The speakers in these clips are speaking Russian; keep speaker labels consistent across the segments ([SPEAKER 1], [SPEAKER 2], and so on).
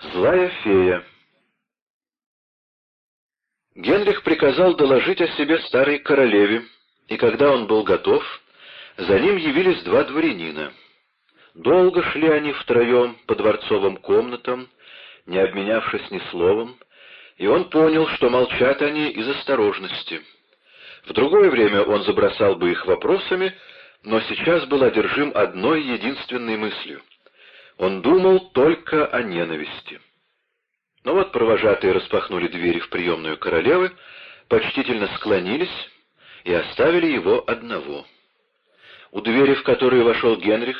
[SPEAKER 1] Злая фея Генрих приказал доложить о себе старой королеве, и когда он был готов, за ним явились два дворянина. Долго шли они втроем по дворцовым комнатам, не обменявшись ни словом, и он понял, что молчат они из осторожности. В другое время он забросал бы их вопросами, но сейчас был одержим одной единственной мыслью. Он думал только о ненависти. Но вот провожатые распахнули двери в приемную королевы, почтительно склонились и оставили его одного. У двери, в которую вошел Генрих,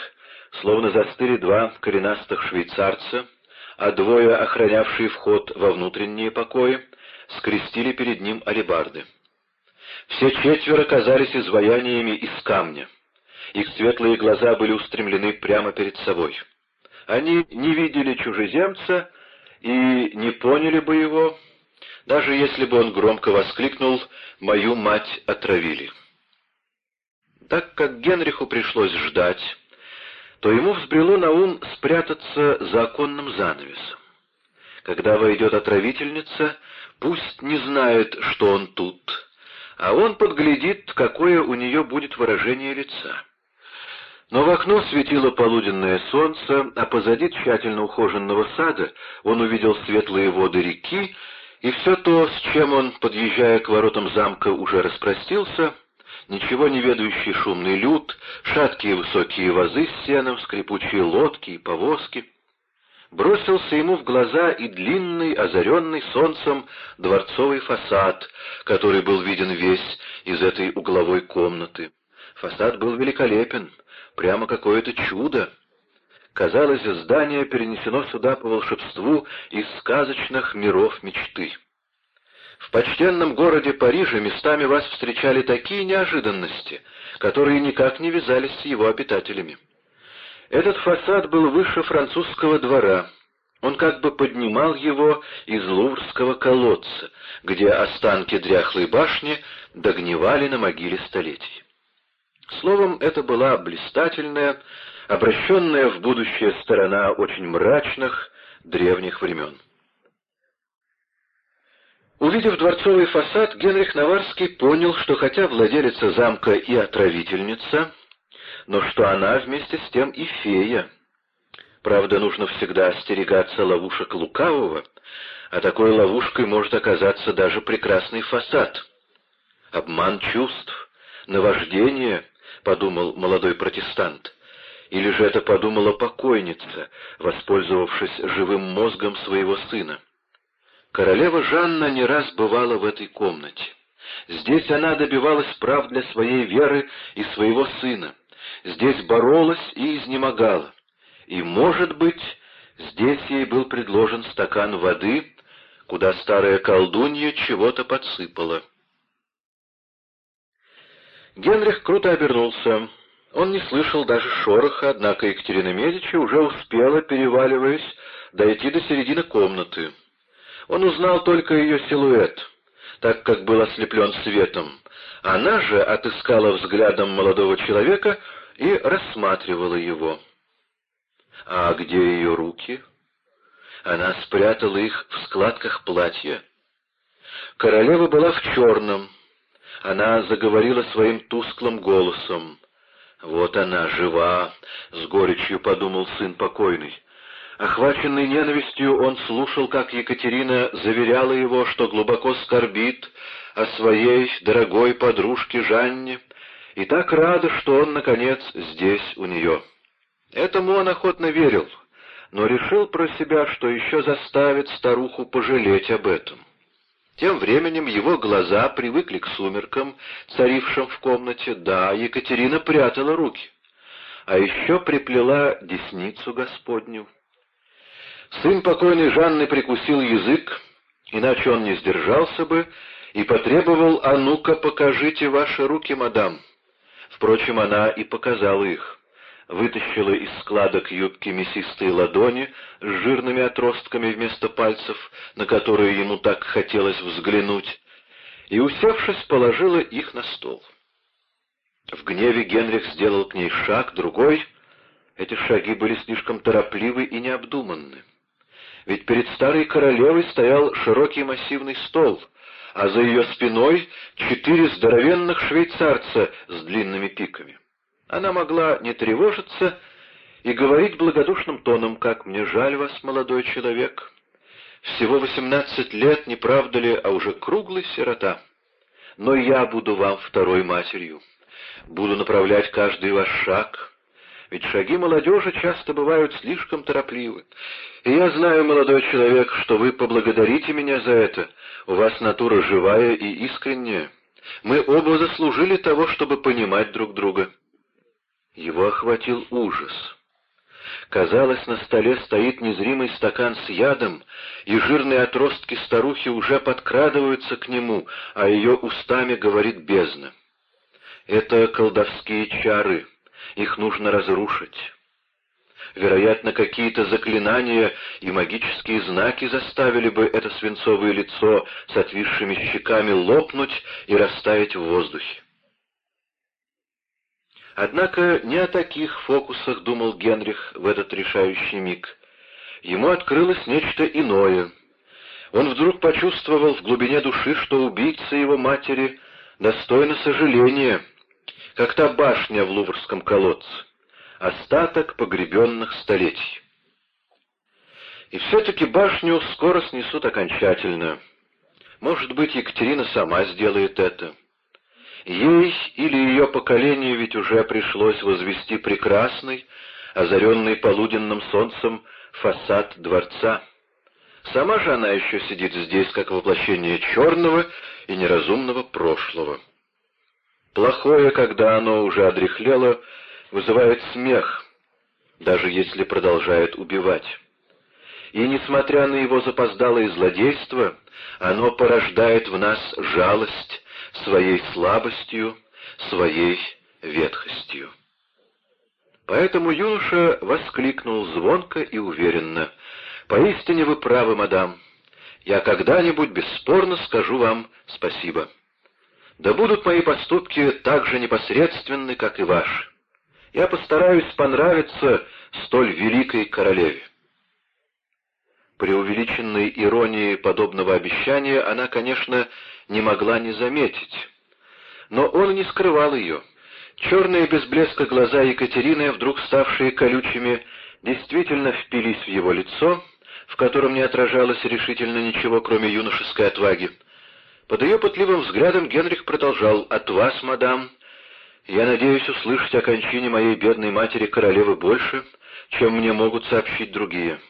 [SPEAKER 1] словно застыли два коренастых швейцарца, а двое, охранявшие вход во внутренние покои, скрестили перед ним алебарды. Все четверо казались изваяниями из камня. Их светлые глаза были устремлены прямо перед собой. Они не видели чужеземца и не поняли бы его, даже если бы он громко воскликнул «Мою мать отравили». Так как Генриху пришлось ждать, то ему взбрело на ум спрятаться за оконным занавесом. Когда войдет отравительница, пусть не знает, что он тут, а он подглядит, какое у нее будет выражение лица. Но в окно светило полуденное солнце, а позади тщательно ухоженного сада он увидел светлые воды реки, и все то, с чем он, подъезжая к воротам замка, уже распростился, ничего не ведающий шумный люд, шаткие высокие вазы с сеном, скрипучие лодки и повозки, бросился ему в глаза и длинный, озаренный солнцем дворцовый фасад, который был виден весь из этой угловой комнаты. Фасад был великолепен, прямо какое-то чудо. Казалось, здание перенесено сюда по волшебству из сказочных миров мечты. В почтенном городе Париже местами вас встречали такие неожиданности, которые никак не вязались с его обитателями. Этот фасад был выше французского двора. Он как бы поднимал его из луврского колодца, где останки дряхлой башни догнивали на могиле столетий. Словом, это была блистательная, обращенная в будущее сторона очень мрачных древних времен. Увидев дворцовый фасад, Генрих Наварский понял, что хотя владелица замка и отравительница, но что она вместе с тем и фея. Правда, нужно всегда остерегаться ловушек лукавого, а такой ловушкой может оказаться даже прекрасный фасад. Обман чувств, наваждение —— подумал молодой протестант. Или же это подумала покойница, воспользовавшись живым мозгом своего сына. Королева Жанна не раз бывала в этой комнате. Здесь она добивалась прав для своей веры и своего сына. Здесь боролась и изнемогала. И, может быть, здесь ей был предложен стакан воды, куда старая колдунья чего-то подсыпала. Генрих круто обернулся. Он не слышал даже шороха, однако Екатерина Медичи уже успела, переваливаясь, дойти до середины комнаты. Он узнал только ее силуэт, так как был ослеплен светом. Она же отыскала взглядом молодого человека и рассматривала его. А где ее руки? Она спрятала их в складках платья. Королева была в черном, она заговорила своим тусклым голосом. «Вот она, жива!» — с горечью подумал сын покойный. Охваченный ненавистью, он слушал, как Екатерина заверяла его, что глубоко скорбит о своей дорогой подружке Жанне, и так рада, что он, наконец, здесь у нее. Этому он охотно верил, но решил про себя, что еще заставит старуху пожалеть об этом. Тем временем его глаза привыкли к сумеркам, царившим в комнате. Да, Екатерина прятала руки, а еще приплела десницу Господню. Сын покойной Жанны прикусил язык, иначе он не сдержался бы, и потребовал «А ну-ка, покажите ваши руки, мадам». Впрочем, она и показала их вытащила из складок юбки мясистые ладони с жирными отростками вместо пальцев, на которые ему так хотелось взглянуть, и, усевшись, положила их на стол. В гневе Генрих сделал к ней шаг, другой. Эти шаги были слишком торопливы и необдуманны. Ведь перед старой королевой стоял широкий массивный стол, а за ее спиной четыре здоровенных швейцарца с длинными пиками. Она могла не тревожиться и говорить благодушным тоном, «Как мне жаль вас, молодой человек! Всего восемнадцать лет, не правда ли, а уже круглый сирота. Но я буду вам второй матерью, буду направлять каждый ваш шаг» ведь шаги молодежи часто бывают слишком торопливы. И я знаю, молодой человек, что вы поблагодарите меня за это. У вас натура живая и искренняя. Мы оба заслужили того, чтобы понимать друг друга. Его охватил ужас. Казалось, на столе стоит незримый стакан с ядом, и жирные отростки старухи уже подкрадываются к нему, а ее устами говорит бездна. Это колдовские чары. Их нужно разрушить. Вероятно, какие-то заклинания и магические знаки заставили бы это свинцовое лицо с отвисшими щеками лопнуть и растаять в воздухе. Однако не о таких фокусах думал Генрих в этот решающий миг. Ему открылось нечто иное. Он вдруг почувствовал в глубине души, что убийца его матери достойна сожаления — как та башня в Луврском колодце, остаток погребенных столетий. И все-таки башню скоро снесут окончательно. Может быть, Екатерина сама сделает это. Ей или ее поколению ведь уже пришлось возвести прекрасный, озаренный полуденным солнцем, фасад дворца. Сама же она еще сидит здесь, как воплощение черного и неразумного прошлого. Плохое, когда оно уже одряхлело, вызывает смех, даже если продолжает убивать. И, несмотря на его запоздалое злодейство, оно порождает в нас жалость своей слабостью, своей ветхостью. Поэтому юноша воскликнул звонко и уверенно. «Поистине вы правы, мадам. Я когда-нибудь бесспорно скажу вам спасибо». Да будут мои поступки так же непосредственны, как и ваши. Я постараюсь понравиться столь великой королеве. При увеличенной иронии подобного обещания она, конечно, не могла не заметить. Но он не скрывал ее. Черные без блеска глаза Екатерины, вдруг ставшие колючими, действительно впились в его лицо, в котором не отражалось решительно ничего, кроме юношеской отваги. Под ее пытливым взглядом Генрих продолжал «От вас, мадам, я надеюсь услышать о кончине моей бедной матери королевы больше, чем мне могут сообщить другие.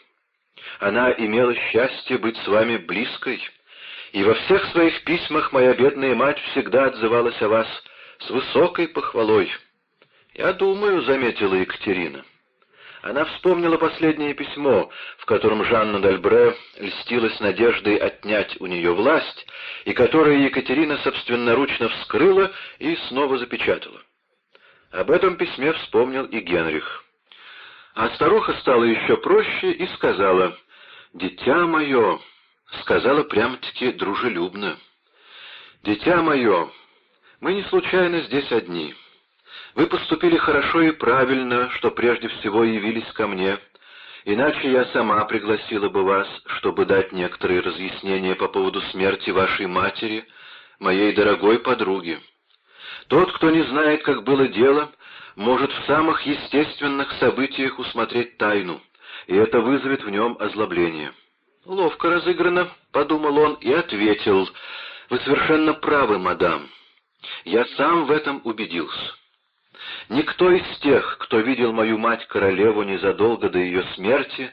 [SPEAKER 1] Она имела счастье быть с вами близкой, и во всех своих письмах моя бедная мать всегда отзывалась о вас с высокой похвалой. «Я думаю», — заметила Екатерина. Она вспомнила последнее письмо, в котором Жанна Дальбре льстилась надеждой отнять у нее власть, и которое Екатерина собственноручно вскрыла и снова запечатала. Об этом письме вспомнил и Генрих. А старуха стала еще проще и сказала, «Дитя мое», — сказала прямо-таки дружелюбно, «Дитя мое, мы не случайно здесь одни». Вы поступили хорошо и правильно, что прежде всего явились ко мне, иначе я сама пригласила бы вас, чтобы дать некоторые разъяснения по поводу смерти вашей матери, моей дорогой подруги. Тот, кто не знает, как было дело, может в самых естественных событиях усмотреть тайну, и это вызовет в нем озлобление. «Ловко разыграно», — подумал он и ответил, — «Вы совершенно правы, мадам. Я сам в этом убедился». Никто из тех, кто видел мою мать-королеву незадолго до ее смерти,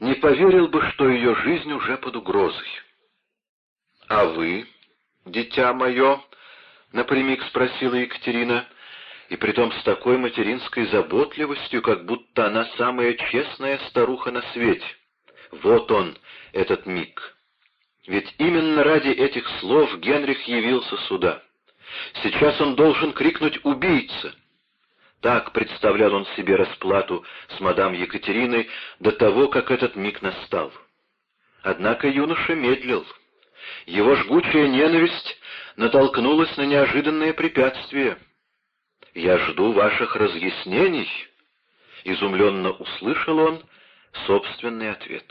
[SPEAKER 1] не поверил бы, что ее жизнь уже под угрозой. — А вы, дитя мое? — напрямик спросила Екатерина, и притом с такой материнской заботливостью, как будто она самая честная старуха на свете. Вот он, этот миг. Ведь именно ради этих слов Генрих явился сюда. Сейчас он должен крикнуть «Убийца!» Так представлял он себе расплату с мадам Екатериной до того, как этот миг настал. Однако юноша медлил. Его жгучая ненависть натолкнулась на неожиданное препятствие. «Я жду ваших разъяснений», — изумленно услышал он собственный ответ.